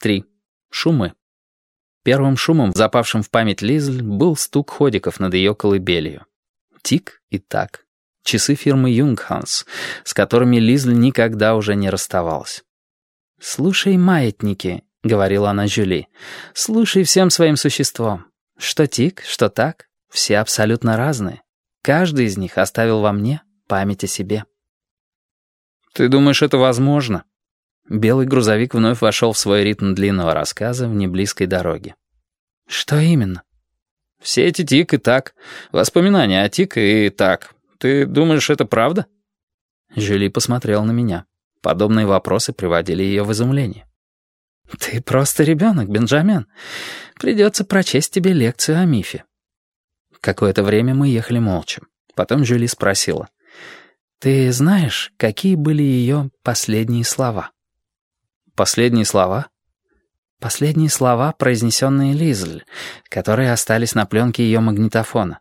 3. Шумы. Первым шумом, запавшим в память Лизель, был стук ходиков над ее колыбелью. Тик и так. Часы фирмы Юнгханс, с которыми Лизель никогда уже не расставалась. «Слушай маятники», — говорила она Жюли, — «слушай всем своим существом. Что тик, что так, все абсолютно разные. Каждый из них оставил во мне память о себе». «Ты думаешь, это возможно?» Белый грузовик вновь вошел в свой ритм длинного рассказа в неблизкой дороге. «Что именно?» «Все эти тик и так. Воспоминания о тик и так. Ты думаешь, это правда?» Жюли посмотрел на меня. Подобные вопросы приводили ее в изумление. «Ты просто ребенок, Бенджамин. Придется прочесть тебе лекцию о мифе». Какое-то время мы ехали молча. Потом Жюли спросила. «Ты знаешь, какие были ее последние слова?» Последние слова? Последние слова, произнесенные Лизель, которые остались на пленке ее магнитофона.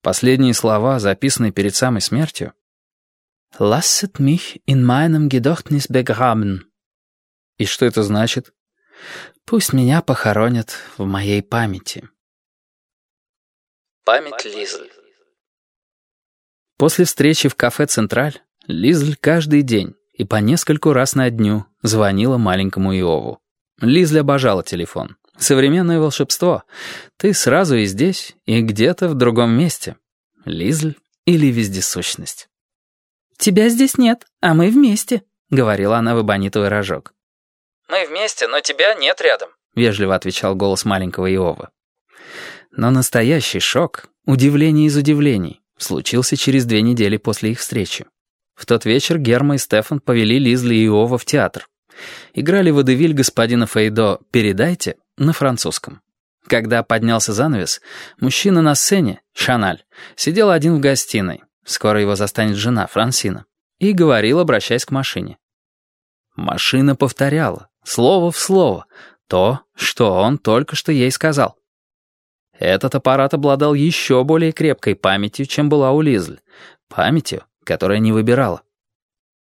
Последние слова, записанные перед самой смертью? «Lasset mich in meinem Gedächtnis begraben». И что это значит? «Пусть меня похоронят в моей памяти». Память Лизель. После встречи в кафе «Централь» Лизель каждый день и по нескольку раз на дню звонила маленькому Иову. Лизля обожала телефон. Современное волшебство. Ты сразу и здесь, и где-то в другом месте. Лизль или вездесущность. «Тебя здесь нет, а мы вместе», — говорила она в эбонитовый рожок. «Мы вместе, но тебя нет рядом», — вежливо отвечал голос маленького Иова. Но настоящий шок, удивление из удивлений, случился через две недели после их встречи. В тот вечер Герма и Стефан повели Лизли и Иова в театр. Играли водевиль господина Фейдо «Передайте» на французском. Когда поднялся занавес, мужчина на сцене, Шаналь, сидел один в гостиной, скоро его застанет жена, Франсина, и говорил, обращаясь к машине. Машина повторяла, слово в слово, то, что он только что ей сказал. Этот аппарат обладал еще более крепкой памятью, чем была у Лизль, памятью, которая не выбирала.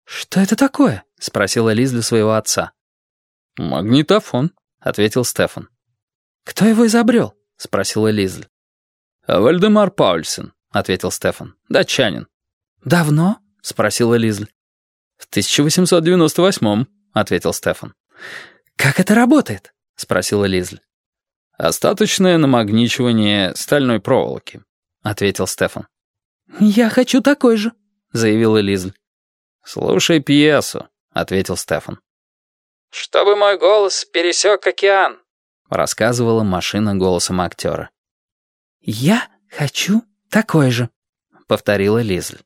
«Что это такое?» — спросила Лизля своего отца. «Магнитофон», — ответил Стефан. «Кто его изобрел?» — спросила Лизля. «Вальдемар Паульсен», — ответил Стефан. «Датчанин». «Давно?» — спросила Лизля. «В 1898-м», — ответил Стефан. «Как это работает?» — спросила Лизля. «Остаточное намагничивание стальной проволоки», — ответил Стефан. «Я хочу такой же», — заявила Лизль. «Слушай пьесу», — ответил Стефан. «Чтобы мой голос пересек океан», — рассказывала машина голосом актера. «Я хочу такой же», — повторила Лизль.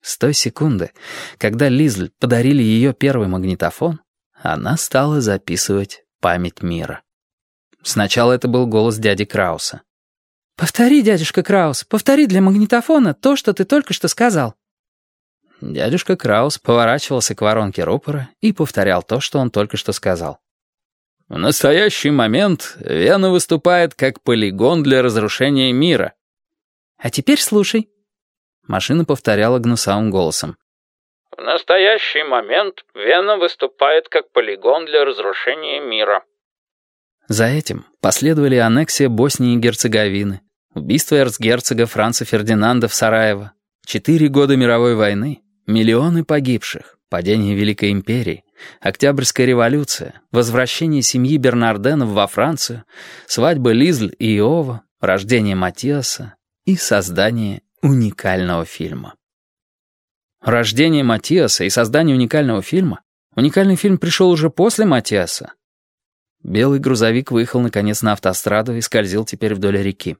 С той секунды, когда Лизль подарили ее первый магнитофон, она стала записывать память мира. Сначала это был голос дяди Крауса. «Повтори, дядюшка Краус, повтори для магнитофона то, что ты только что сказал». Дядюшка Краус поворачивался к воронке рупора и повторял то, что он только что сказал. «В настоящий момент Вена выступает как полигон для разрушения мира». «А теперь слушай». Машина повторяла гнусавым голосом. «В настоящий момент Вена выступает как полигон для разрушения мира». За этим последовали аннексия Боснии и Герцеговины, убийство эрцгерцога Франца Фердинанда в Сараево, четыре года мировой войны, миллионы погибших, падение Великой империи, Октябрьская революция, возвращение семьи Бернарденов во Францию, свадьба Лизль и Иова, рождение Матиаса. И создание уникального фильма. Рождение Матиаса и создание уникального фильма? Уникальный фильм пришел уже после Матиаса, Белый грузовик выехал, наконец, на автостраду и скользил теперь вдоль реки.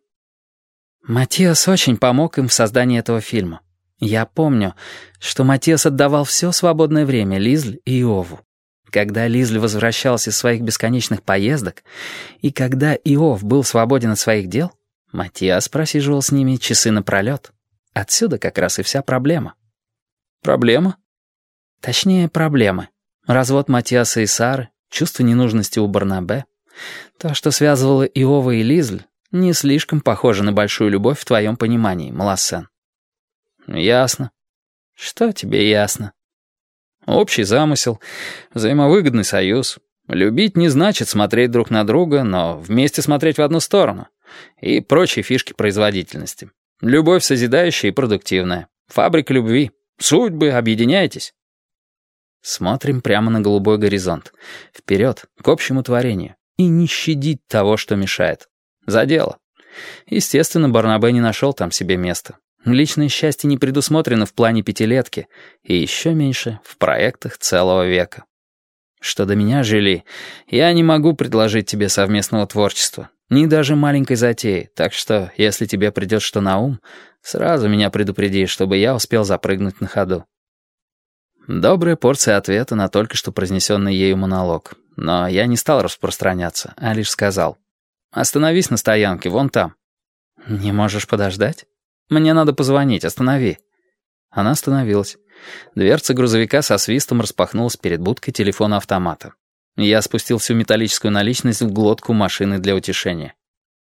Матиас очень помог им в создании этого фильма. Я помню, что Матиас отдавал все свободное время Лизль и Иову. Когда Лизль возвращался из своих бесконечных поездок, и когда Иов был свободен от своих дел, Матиас просиживал с ними часы напролет. Отсюда как раз и вся проблема. Проблема? Точнее, проблемы. Развод Матиаса и Сары, чувство ненужности у Барнабе. То, что связывало Иова и Лизль, не слишком похоже на большую любовь в твоем понимании, Малассен. Ясно. Что тебе ясно? Общий замысел, взаимовыгодный союз. Любить не значит смотреть друг на друга, но вместе смотреть в одну сторону. И прочие фишки производительности. Любовь созидающая и продуктивная. Фабрика любви. Судьбы, объединяйтесь. Смотрим прямо на голубой горизонт. Вперед, к общему творению. И не щадить того, что мешает. За дело. Естественно, Барнабе не нашел там себе места. Личное счастье не предусмотрено в плане пятилетки, и еще меньше в проектах целого века. Что до меня, Жили, я не могу предложить тебе совместного творчества, ни даже маленькой затеи, так что, если тебе придет что на ум, сразу меня предупреди, чтобы я успел запрыгнуть на ходу. Добрая порция ответа на только что произнесенный ею монолог. Но я не стал распространяться, а лишь сказал. «Остановись на стоянке, вон там». «Не можешь подождать?» «Мне надо позвонить, останови». Она остановилась. Дверца грузовика со свистом распахнулась перед будкой телефона-автомата. Я спустил всю металлическую наличность в глотку машины для утешения.